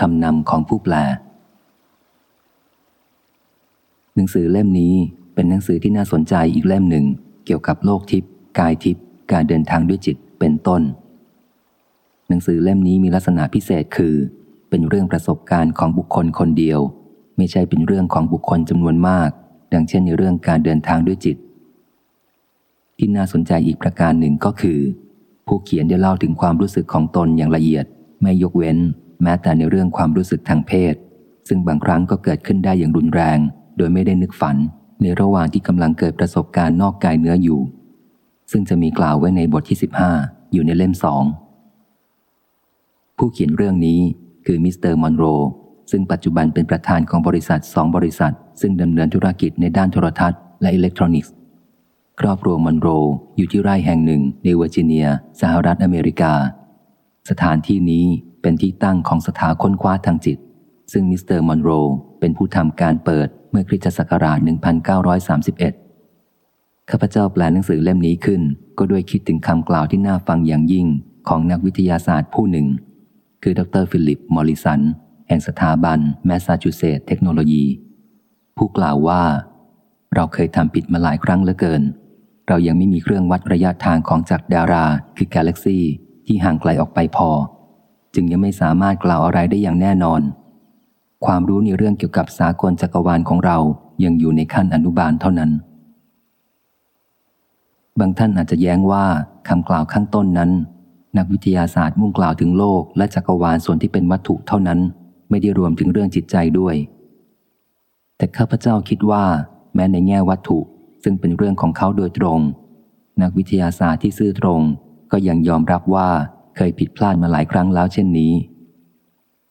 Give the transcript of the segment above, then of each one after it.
คำนำของผู้แปล หนังสือเล่มนี้เป็นหนังสือที่น่าสนใจอีกเล่มหนึ่ง เกี่ยวกับโลกทิพย์กายทิพย์การเดินทางด้วยจิตเป็นต้น หนังสือเล่มนี้มีลักษณะพิเศษคือ เป็นเรื่องประสบการณ์ของบุคคลคนเดียว ไม่ใช่เป็นเรื่องของบุคคลจำนวนมาก ดังเช่นในเรื่องการเดินทางด้วยจิต ที่น่าสนใจอีกประการหนึ่งก็คือ ผู้เขียนได้เล่าถึงความรู้สึกของตนอย่างละเอียด ไม่ยกเว้น แม้แต่ในเรื่องความรู้สึกทางเพศ ซึ่งบางครั้งก็เกิดขึ้นได้อย่างรุนแรง โดยไม่ได้นึกฝัน ในระหว่างที่กำลังเกิดประสบการณ์นอกกายเนื้ออยู่ ซึ่งจะมีกล่าวไว้ในบทที่ 15 อยู่ในเล่มสองผู้เขียนเรื่องนี้คือมิสเตอร์มอนโรซึ่งปัจจุบันเป็นประธานของบริษัทสองบริษัท ซึ่งดำเนินธุรกิจในด้านโทรทัศน์และอิเล็กทรอนิกส์ครอบครัวมอนโรอยู่ที่ไร่แห่งหนึ่งในเวอร์จิเนีย สหรัฐอเมริกา สถานที่นี้ เป็นที่ตั้งของสถาบันค้นคว้าทางจิต ซึ่งมิสเตอร์มอนโรเป็นผู้ทำการเปิดเมื่อคริสตศักราช 1931 ข้าพเจ้าแปลหนังสือเล่มนี้ขึ้น ก็ด้วยคิดถึงคำกล่าวที่น่าฟังอย่างยิ่งของนักวิทยาศาสตร์ผู้หนึ่ง คือดรฟิลิป มอริสัน แห่งสถาบันแมสซาชูเซตส์เทคโนโลยี ผู้กล่าวว่า เราเคยทำผิดมาหลายครั้งเหลือเกิน เรายังไม่มีเครื่องวัดระยะทางของจักรดารา คือกาแล็กซี่ที่ห่างไกลออกไปพอ จึงยังไม่สามารถกล่าวอะไรได้อย่างแน่นอน ความรู้ในเรื่องเกี่ยวกับสากลจักรวาลของเรายังอยู่ในขั้นอนุบาลเท่านั้น บางท่านอาจจะแย้งว่าคำกล่าวข้างต้นนั้น นักวิทยาศาสตร์มุ่งกล่าวถึงโลกและจักรวาลส่วนที่เป็นวัตถุเท่านั้น ไม่ได้รวมถึงเรื่องจิตใจด้วย แต่ข้าพเจ้าคิดว่า แม้ในแง่วัตถุซึ่งเป็นเรื่องของเขาโดยตรง นักวิทยาศาสตร์ที่ซื่อตรง ก็ยังยอมรับว่า เคยผิดพลาดมาหลายครั้งแล้วเช่นนี้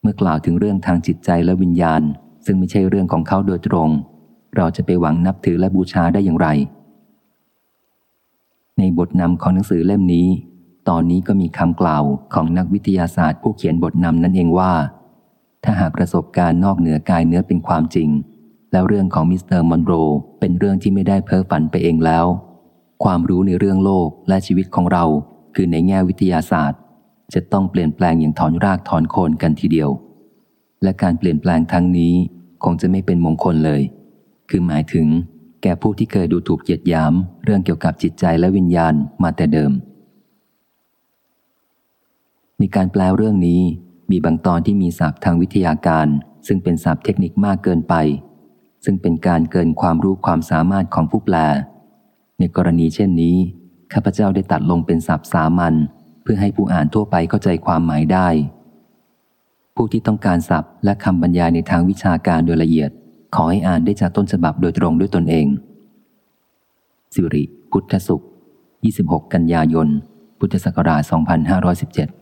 เมื่อกล่าวถึงเรื่องทางจิตใจและวิญญาณ ซึ่งไม่ใช่เรื่องของเขาโดยตรง เราจะไปหวังนับถือและบูชาได้อย่างไร ในบทนำของหนังสือเล่มนี้ ตอนนี้ก็มีคำกล่าวของนักวิทยาศาสตร์ผู้เขียนบทนำนั่นเองว่า ถ้าหากประสบการณ์นอกเหนือกายเนื้อเป็นความจริง แล้วเรื่องของมิสเตอร์มอนโรเป็นเรื่องที่ไม่ได้เพ้อฝันไปเองแล้ว ความรู้ในเรื่องโลกและชีวิตของเรา คือในแง่วิทยาศาสตร์ จะต้องเปลี่ยนแปลงอย่างถอนรากถอนโคนกันทีเดียว และการเปลี่ยนแปลงทั้งนี้คงจะไม่เป็นมงคลเลย คือหมายถึง แก่ผู้ที่เคยดูถูกเหยียดหยาม เรื่องเกี่ยวกับจิตใจและวิญญาณมาแต่เดิมในการแปลเรื่องนี้มีบางตอนที่มีศัพท์ทางวิทยาการ ซึ่งเป็นศัพท์เทคนิคมากเกินไป ซึ่งเป็นการเกินความรู้ความสามารถของผู้แปล ในกรณีเช่นนี้ข้าพเจ้าได้ตัดลงเป็นศัพท์สามัญ พื่อให้ผู้อ่านทั่วไปเข้าใจความหมายได้ ผู้ที่ต้องการศัพท์และคำบรรยายในทางวิชาการโดยละเอียด ขอให้อ่านได้จากต้นฉบับโดยตรงด้วยตนเอง สิริ พุทธสุข 26 กันยายน พุทธศักราช 2517